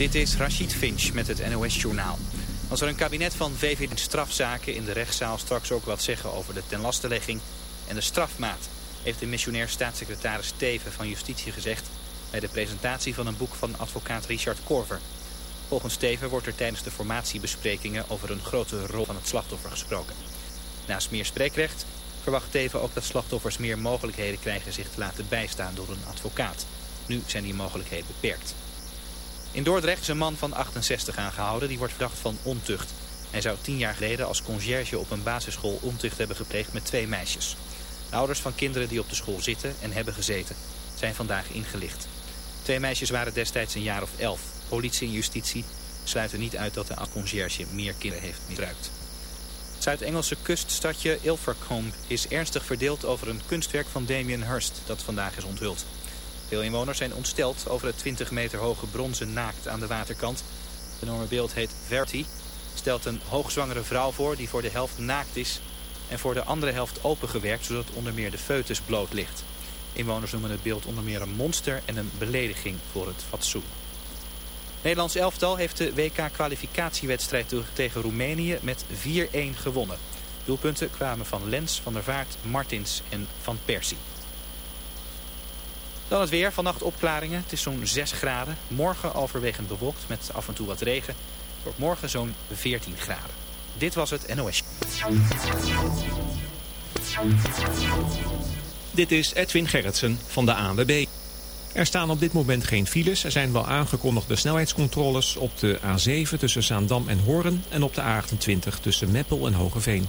Dit is Rachid Finch met het NOS-journaal. Als er een kabinet van VVD strafzaken in de rechtszaal straks ook wat zeggen over de tenlastelegging en de strafmaat, heeft de missionair staatssecretaris Teven van Justitie gezegd bij de presentatie van een boek van advocaat Richard Korver. Volgens Teven wordt er tijdens de formatiebesprekingen over een grote rol van het slachtoffer gesproken. Naast meer spreekrecht verwacht Teven ook dat slachtoffers meer mogelijkheden krijgen zich te laten bijstaan door een advocaat. Nu zijn die mogelijkheden beperkt. In Dordrecht is een man van 68 aangehouden. Die wordt verdacht van ontucht. Hij zou tien jaar geleden als conciërge op een basisschool ontucht hebben gepleegd met twee meisjes. De ouders van kinderen die op de school zitten en hebben gezeten zijn vandaag ingelicht. Twee meisjes waren destijds een jaar of elf. Politie en justitie sluiten niet uit dat de conciërge meer kinderen heeft misbruikt. Het Zuid-Engelse kuststadje Ilfracombe is ernstig verdeeld over een kunstwerk van Damien Hirst dat vandaag is onthuld. Veel inwoners zijn ontsteld over het 20 meter hoge bronzen naakt aan de waterkant. Het enorme beeld heet Verity. Stelt een hoogzwangere vrouw voor die voor de helft naakt is... en voor de andere helft opengewerkt zodat onder meer de foetus bloot ligt. Inwoners noemen het beeld onder meer een monster en een belediging voor het fatsoen. Nederlands elftal heeft de WK-kwalificatiewedstrijd tegen Roemenië met 4-1 gewonnen. Doelpunten kwamen van Lens, Van der Vaart, Martins en Van Persie. Dan het weer. Vannacht opklaringen. Het is zo'n 6 graden. Morgen overwegend bewolkt met af en toe wat regen. Wordt morgen zo'n 14 graden. Dit was het NOS. Dit is Edwin Gerritsen van de ANWB. Er staan op dit moment geen files. Er zijn wel aangekondigde snelheidscontroles op de A7 tussen Zaandam en Hoorn... en op de A28 tussen Meppel en Hogeveen.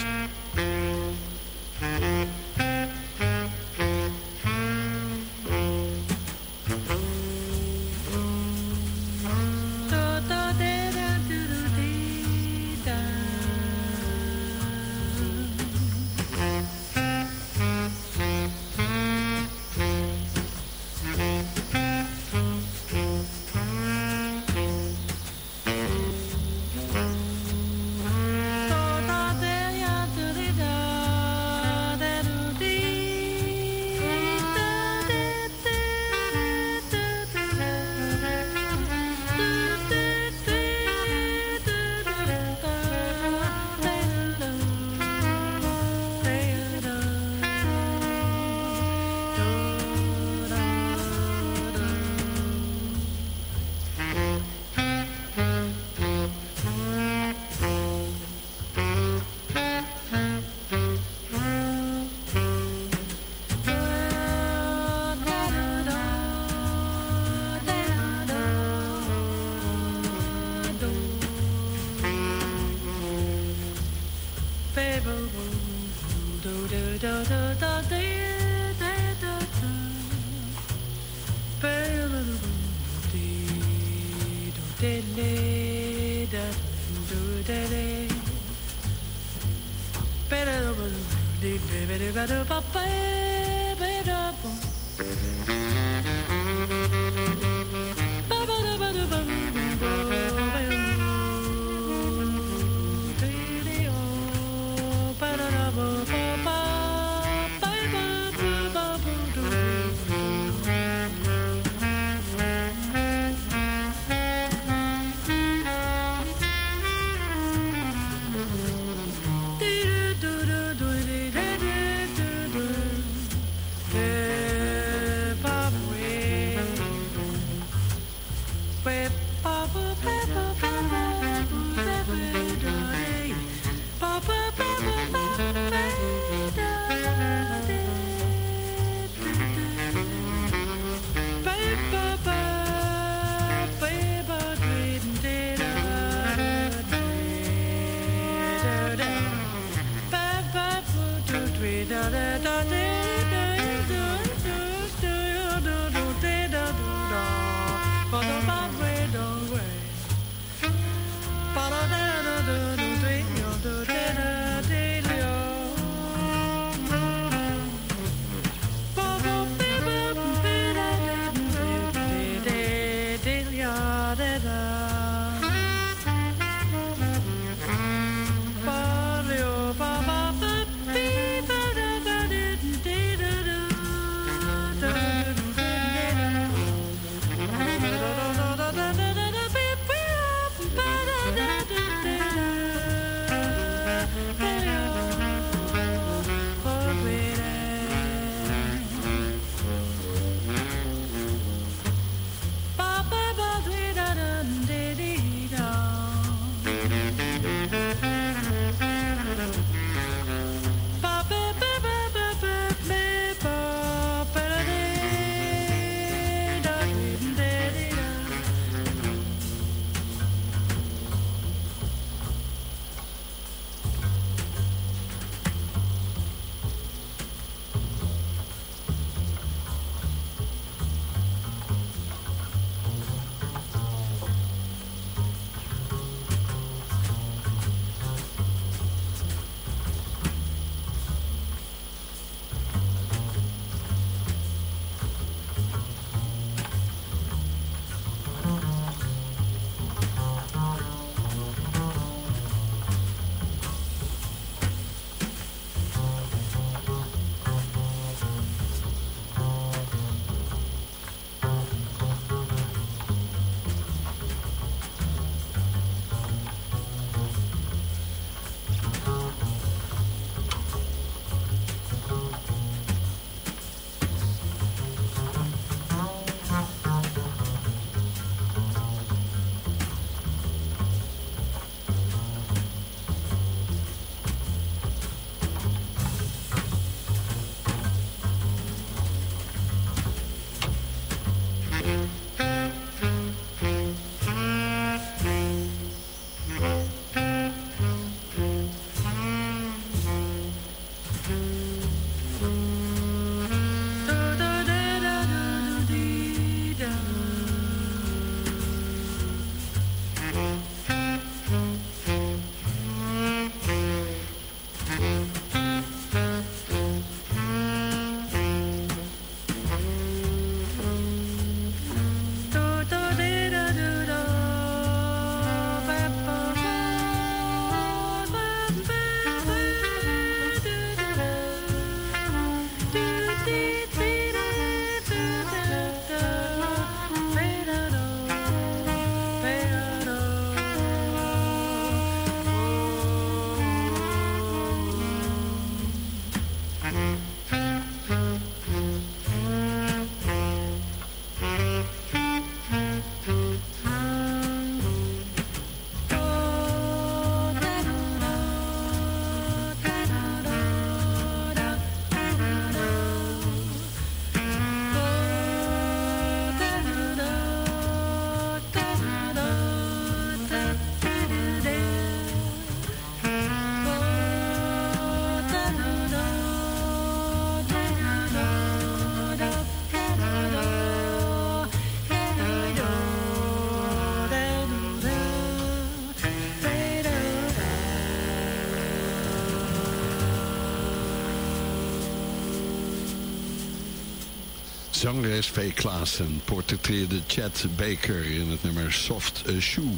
Zangeres V. Klaassen portretteerde Chad Baker in het nummer Soft Shoe.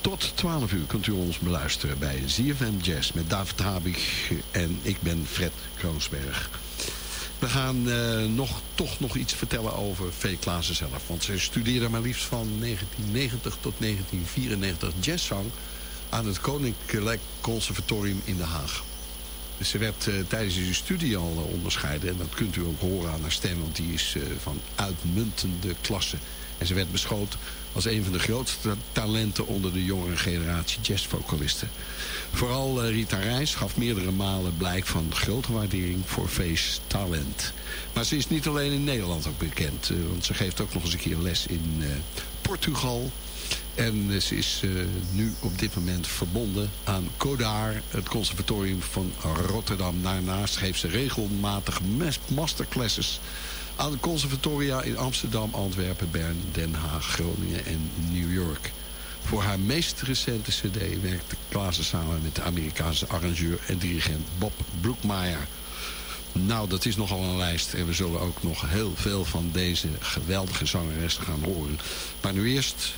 Tot 12 uur kunt u ons beluisteren bij ZFM Jazz met David Habig en ik ben Fred Kroonsberg. We gaan uh, nog, toch nog iets vertellen over V. Klaassen zelf. Want zij studeerde maar liefst van 1990 tot 1994 jazzzang aan het Koninklijk Conservatorium in Den Haag. Ze werd uh, tijdens deze studie al uh, onderscheiden. En dat kunt u ook horen aan haar stem, want die is uh, van uitmuntende klasse. En ze werd beschoten als een van de grootste talenten onder de jongere generatie jazzvocalisten. Vooral Rita Reis gaf meerdere malen blijk van grote waardering voor Vees talent. Maar ze is niet alleen in Nederland ook bekend. want ze geeft ook nog eens een keer les in Portugal, en ze is nu op dit moment verbonden aan Kodar, het conservatorium van Rotterdam. Daarnaast geeft ze regelmatig masterclasses aan de conservatoria in Amsterdam, Antwerpen, Bern, Den Haag, Groningen en New York. Voor haar meest recente cd werkte Klaassen samen met de Amerikaanse arrangeur en dirigent Bob Brookmeyer. Nou, dat is nogal een lijst. En we zullen ook nog heel veel van deze geweldige zangeres gaan horen. Maar nu eerst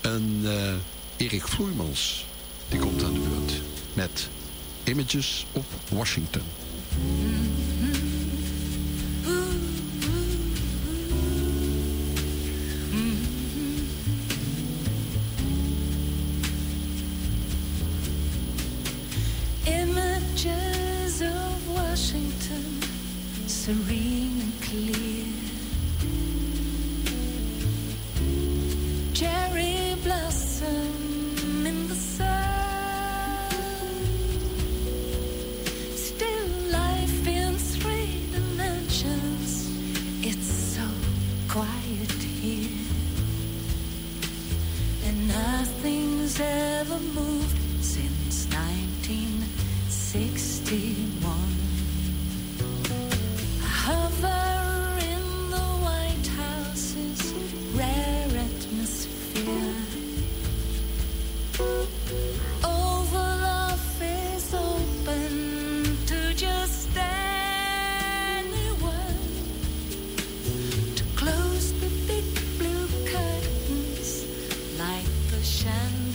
en uh, Erik Vloeimans, die komt aan de beurt met Images of Washington. Russian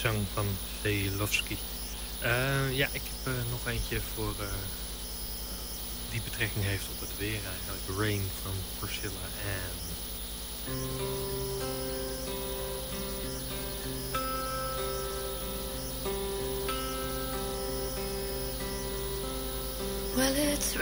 zang van Velofsky. Eh, ja, ik heb eh, nog eentje voor, eh, die betrekking heeft op het weer eigenlijk. Rain van Priscilla Ann. Well, it's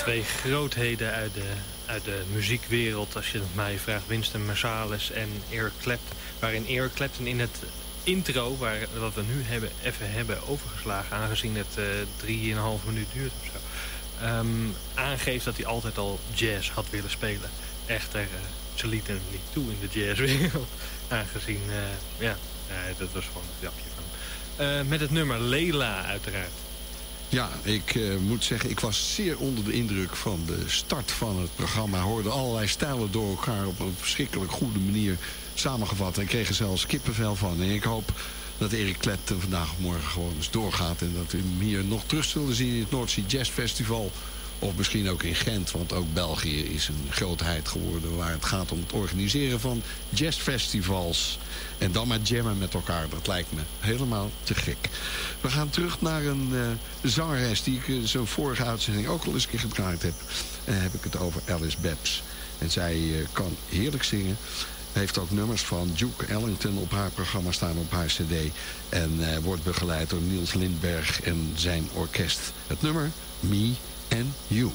twee grootheden uit de, uit de muziekwereld, als je het mij vraagt. Winston Marsalis en Eric Clapton. Waarin Eric Clapton in het intro, waar, wat we nu hebben, even hebben overgeslagen... aangezien het uh, 3,5 minuut duurt of. Um, aangeeft dat hij altijd al jazz had willen spelen. Echter, uh, ze lieten hem niet toe in de jazzwereld. Aangezien, uh, ja, dat was gewoon een grapje van. Met het nummer Leila uiteraard. Ja, ik uh, moet zeggen, ik was zeer onder de indruk van de start van het programma. Hoorde allerlei stijlen door elkaar op een verschrikkelijk goede manier samengevat. En kreeg zelfs kippenvel van. En ik hoop dat Erik Clapton vandaag of morgen gewoon eens doorgaat. En dat we hem hier nog terug zullen zien in het Noordzee Jazz Festival. Of misschien ook in Gent, want ook België is een grootheid geworden... waar het gaat om het organiseren van jazzfestivals. En dan maar jammen met elkaar, dat lijkt me helemaal te gek. We gaan terug naar een uh, zangeres die ik uh, zo'n vorige uitzending ook al eens een keer gedraaid heb. En heb ik het over Alice Babs. En zij uh, kan heerlijk zingen heeft ook nummers van Duke Ellington op haar programma staan op haar cd. En wordt begeleid door Niels Lindberg en zijn orkest. Het nummer Me And you.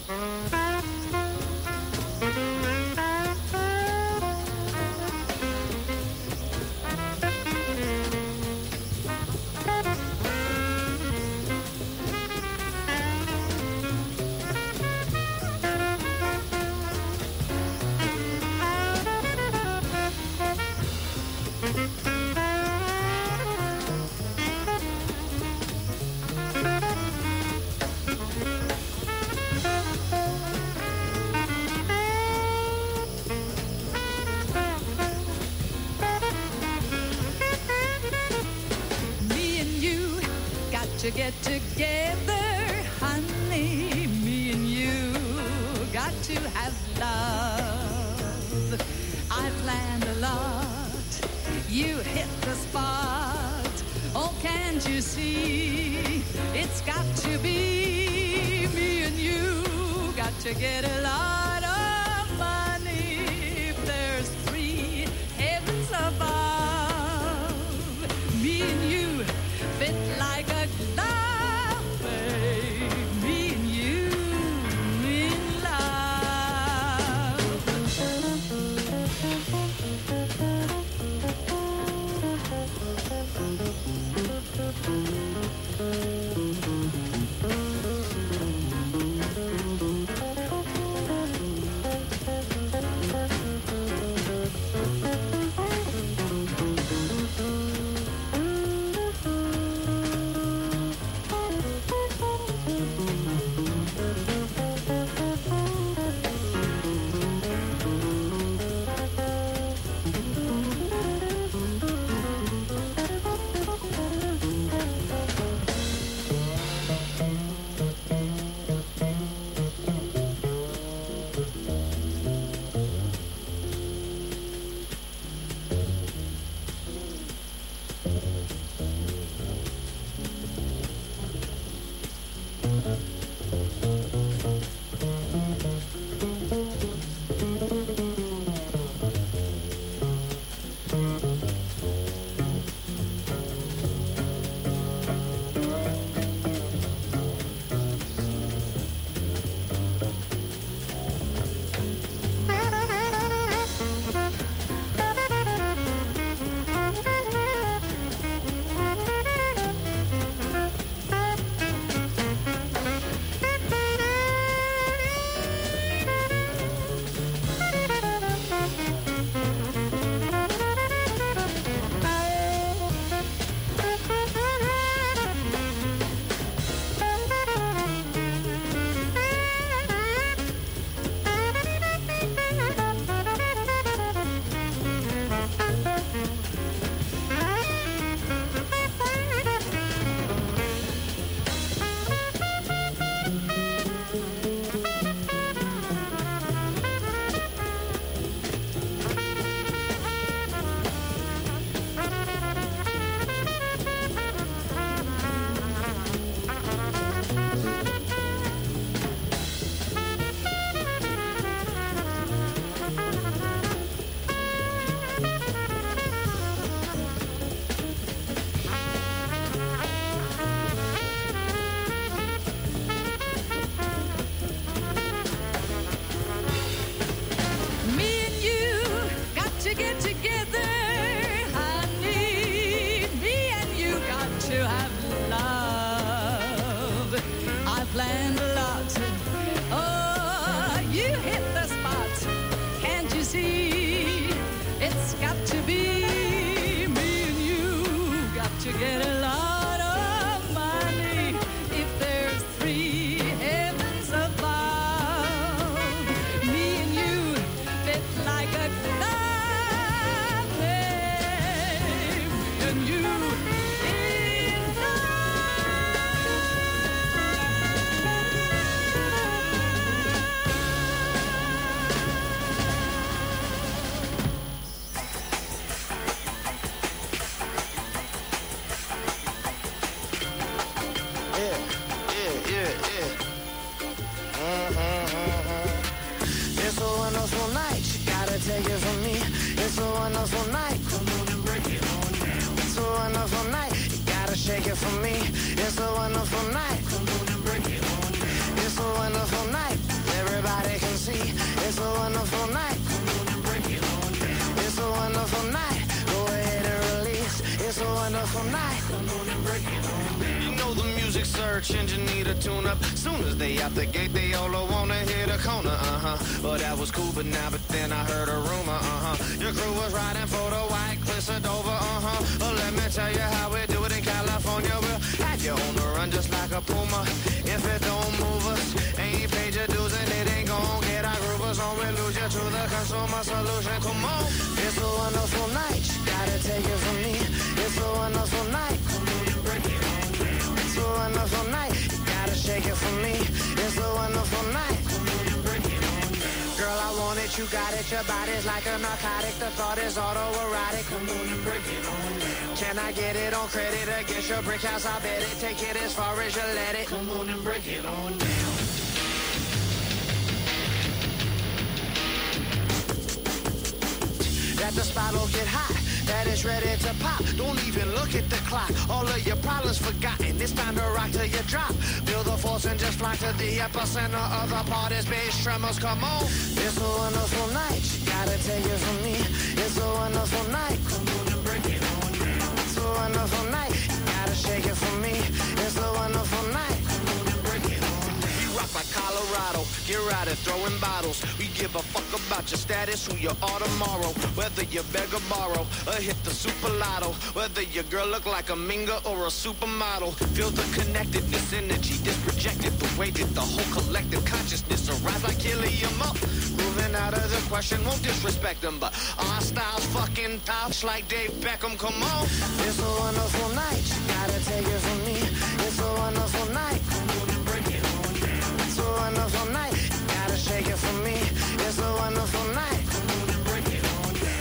To the consumer solution. Come on, it's a wonderful night. Gotta take it from me. It's a wonderful night. Come on and break it on down. It's a wonderful night. You gotta shake it for me. It's a wonderful night. Come on and break it on down. Girl, I want it, you got it. Your body's like a narcotic. The thought is autoerotic. Come on and break it on down. Can I get it on credit against your brick house? I bet it. Take it as far as you let it. Come on and break it on down. The spot'll get hot, that it's ready to pop. Don't even look at the clock, all of your problems forgotten. It's time to rock till you drop. Feel the force and just fly to the epicenter of the party's bass tremors. Come on, it's a wonderful night. You gotta take it from me. It's a wonderful night. Come on and break it on down. It's a wonderful night. You gotta shake it for me. It's a wonderful night. Come on and break it on down. We rock like Colorado, get at throwing bottles. We give a about your status, who you are tomorrow. Whether you beg or borrow, or hit the super lotto. Whether your girl look like a minga or a supermodel. Feel the connectedness, energy that's projected. The way that the whole collective consciousness arrives like helium up. Moving out of the question, won't disrespect them, but our style's fucking tops like Dave Beckham. Come on, it's a wonderful night. You gotta take it from me. It's a wonderful night. Break it. It's a wonderful night. It for me. It's a wonderful night.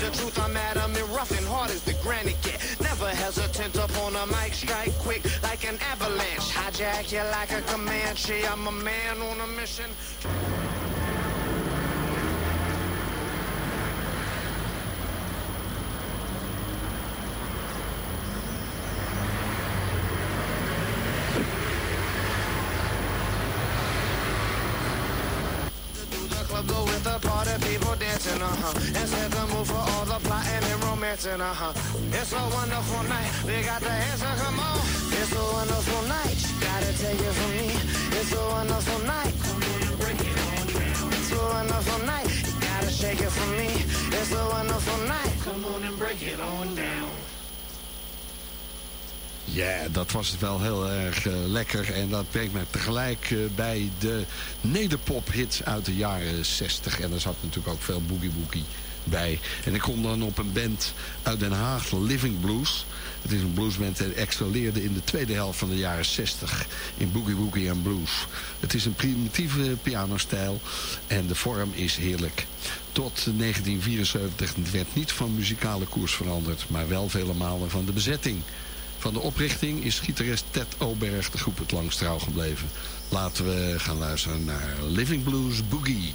The truth, I'm and rough and hard as the granite get. Never hesitant upon a mic, strike quick like an avalanche. Hijack you like a Comanche. I'm a man on a mission. do the club, go with the party people dancing, uh-huh. And set the mood for all the plotting and romancing, uh-huh. It's a wonderful night, we got the answer, come on. It's a wonderful night, you gotta take it from me. It's a wonderful night, come on and break it on down. It's a wonderful night, you gotta shake it from me. It's a wonderful night, come on and break it on down. Ja, dat was het wel heel erg eh, lekker. En dat brengt me tegelijk eh, bij de nederpop-hits uit de jaren 60. En er zat natuurlijk ook veel boogie woogie bij. En ik kom dan op een band uit Den Haag, Living Blues. Het is een bluesband die excelleerde in de tweede helft van de jaren 60 in boogie woogie en blues. Het is een primitieve pianostijl en de vorm is heerlijk. Tot 1974 werd niet van muzikale koers veranderd, maar wel vele malen van de bezetting. Van de oprichting is gitarist Ted Oberg de groep het langst trouw gebleven. Laten we gaan luisteren naar Living Blues Boogie.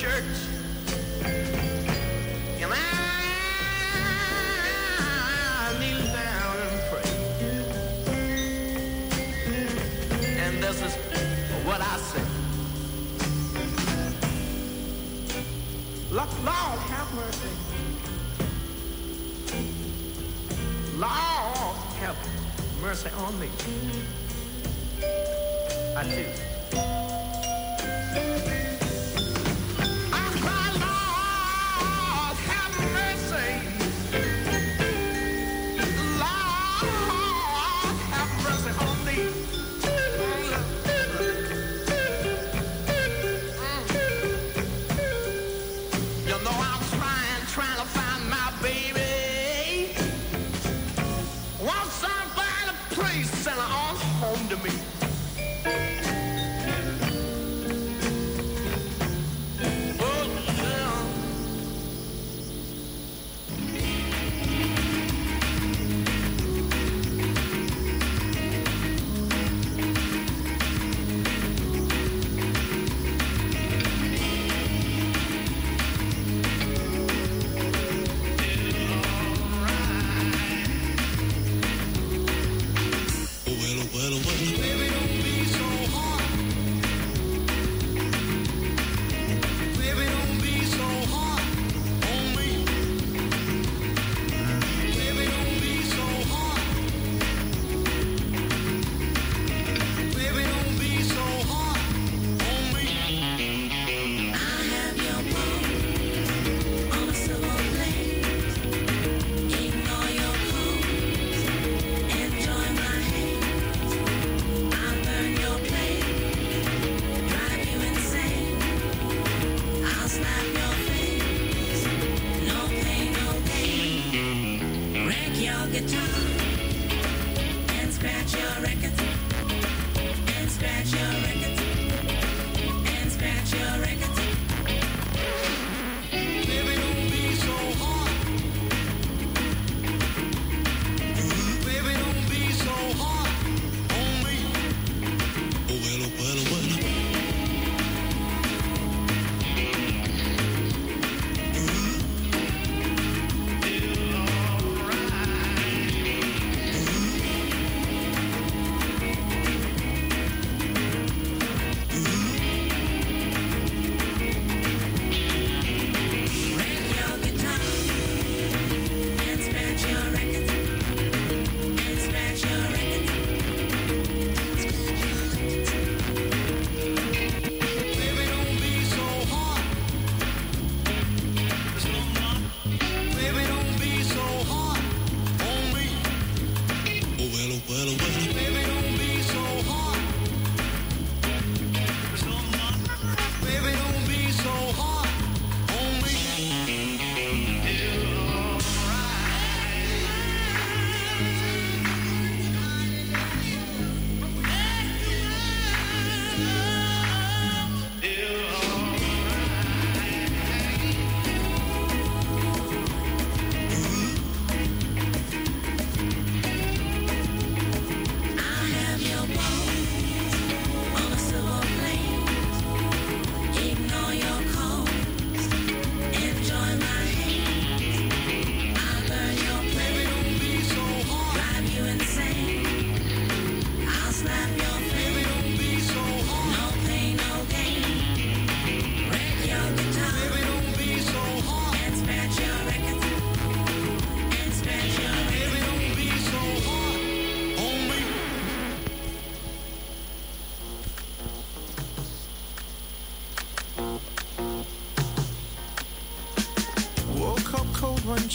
Church.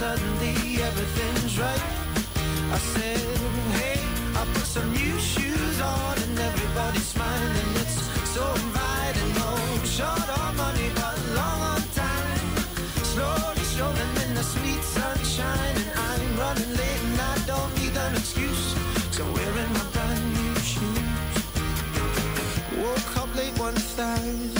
suddenly everything's right. I said, hey, I put some new shoes on and everybody's smiling. It's so inviting. No short on money, but long on time. Slowly strolling in the sweet sunshine, and I'm running late and I don't need an excuse. So wearing my brand new shoes. Woke up late one Thursday.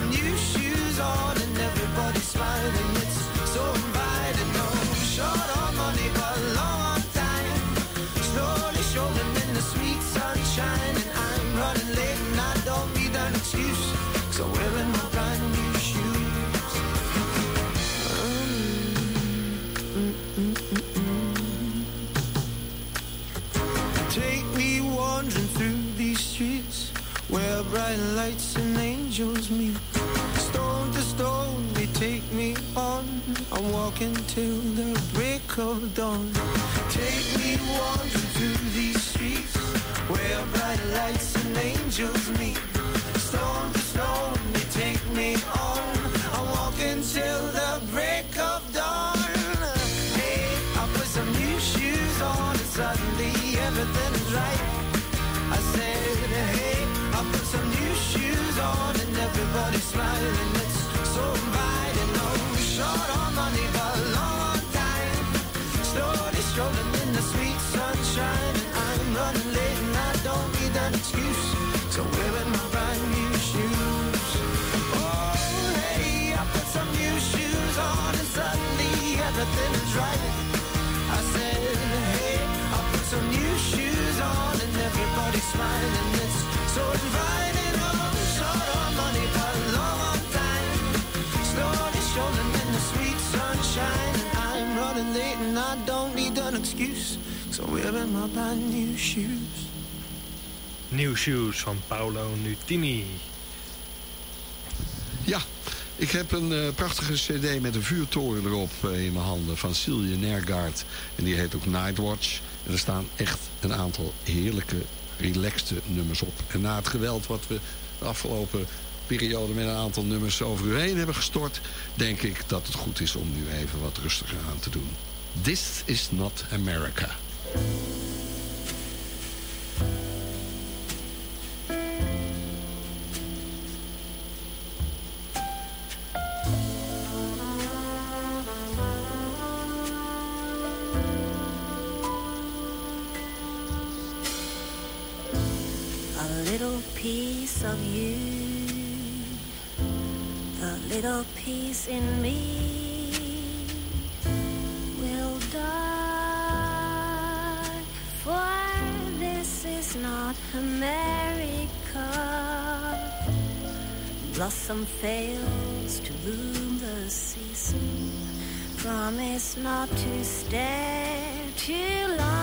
some new shoes on And everybody's smiling. It's so inviting No short on bright lights and angels meet. Stone to stone they take me on. I'm walking till the break of dawn. Take me wandering through these streets Where bright lights and angels meet. Stone to stone they take me on everybody's smiling. It's so inviting. No oh, short on money, but long on time. Slowly strolling in the sweet sunshine. And I'm running late and I don't need an excuse. So wearing my brand new shoes. Oh, hey, I put some new shoes on and suddenly everything is right. Excuse. So I'm wearing my brand new shoes. New Shoes van Paolo Nutini. Ja, ik heb een uh, prachtige cd met een vuurtoren erop uh, in mijn handen van Silje Nergaard. En die heet ook Nightwatch. En er staan echt een aantal heerlijke, relaxte nummers op. En na het geweld wat we de afgelopen periode met een aantal nummers over u heen hebben gestort... denk ik dat het goed is om nu even wat rustiger aan te doen. This is not America. A little piece of you, a little piece in me America. Blossom fails to bloom the season. Promise not to stare too long.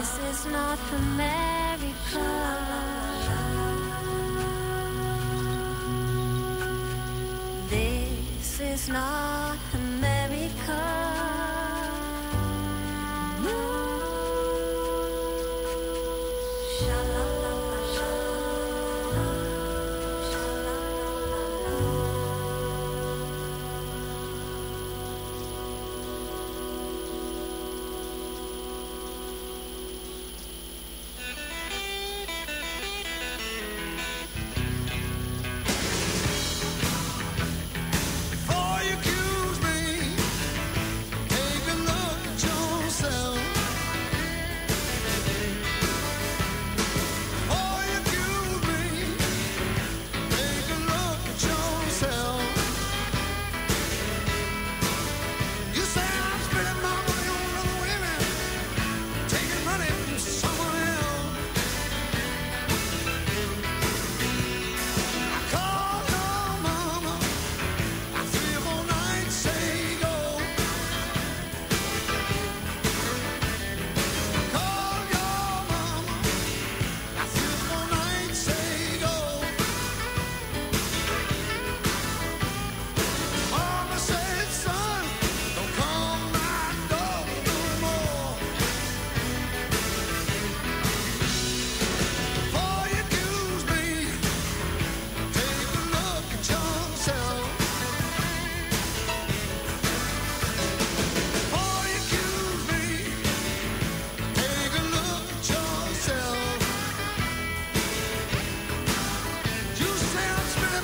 This is North America. This is not.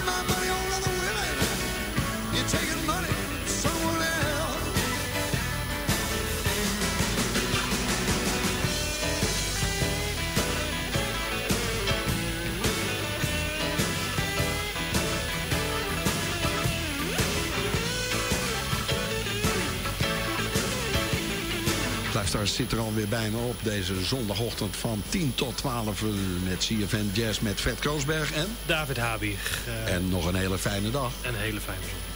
my money on other women. You take zit er alweer bijna op. Deze zondagochtend van 10 tot 12 uur met CFN Jazz met Fred Koosberg en... David Habig. Eh, en nog een hele fijne dag. Een hele fijne zondag.